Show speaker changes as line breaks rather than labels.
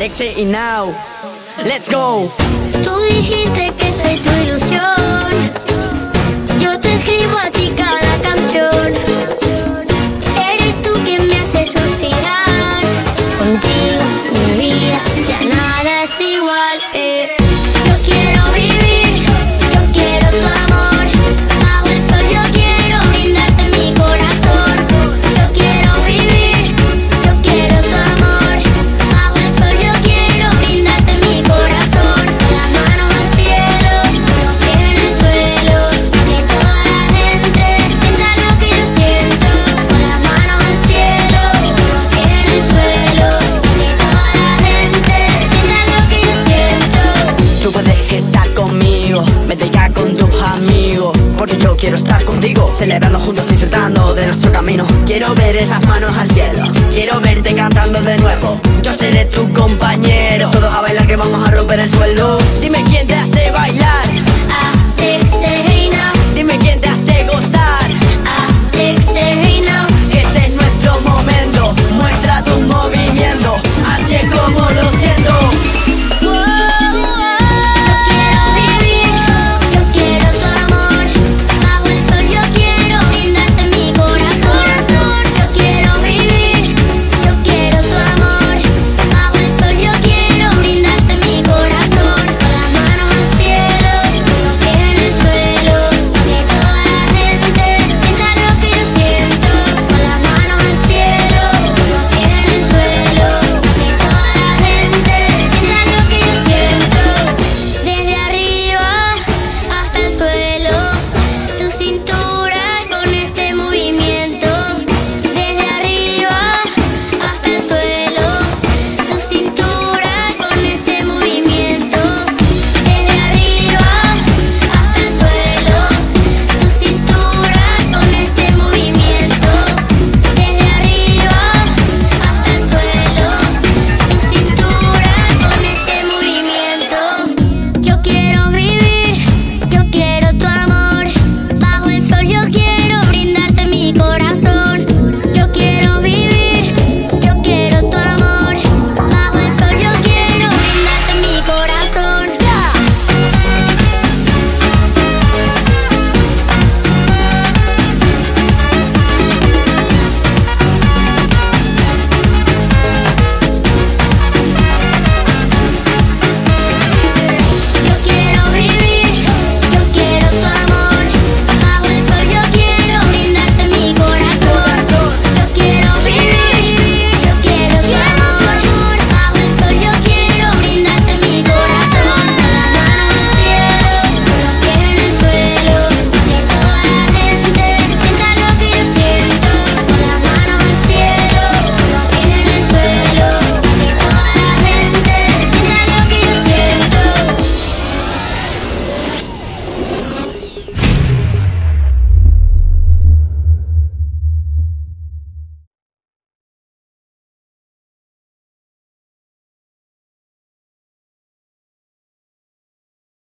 Exit y now. Let's go.
Tú dijiste que soy tu ilusión. quiero
estar contigo Celebrando juntos, disfrutando de nuestro camino. Quiero ver esas manos al cielo Quiero verte cantando de nuevo. Yo seré tu compañero Todos a bailar que vamos a romper el suelo. Dime quién te hace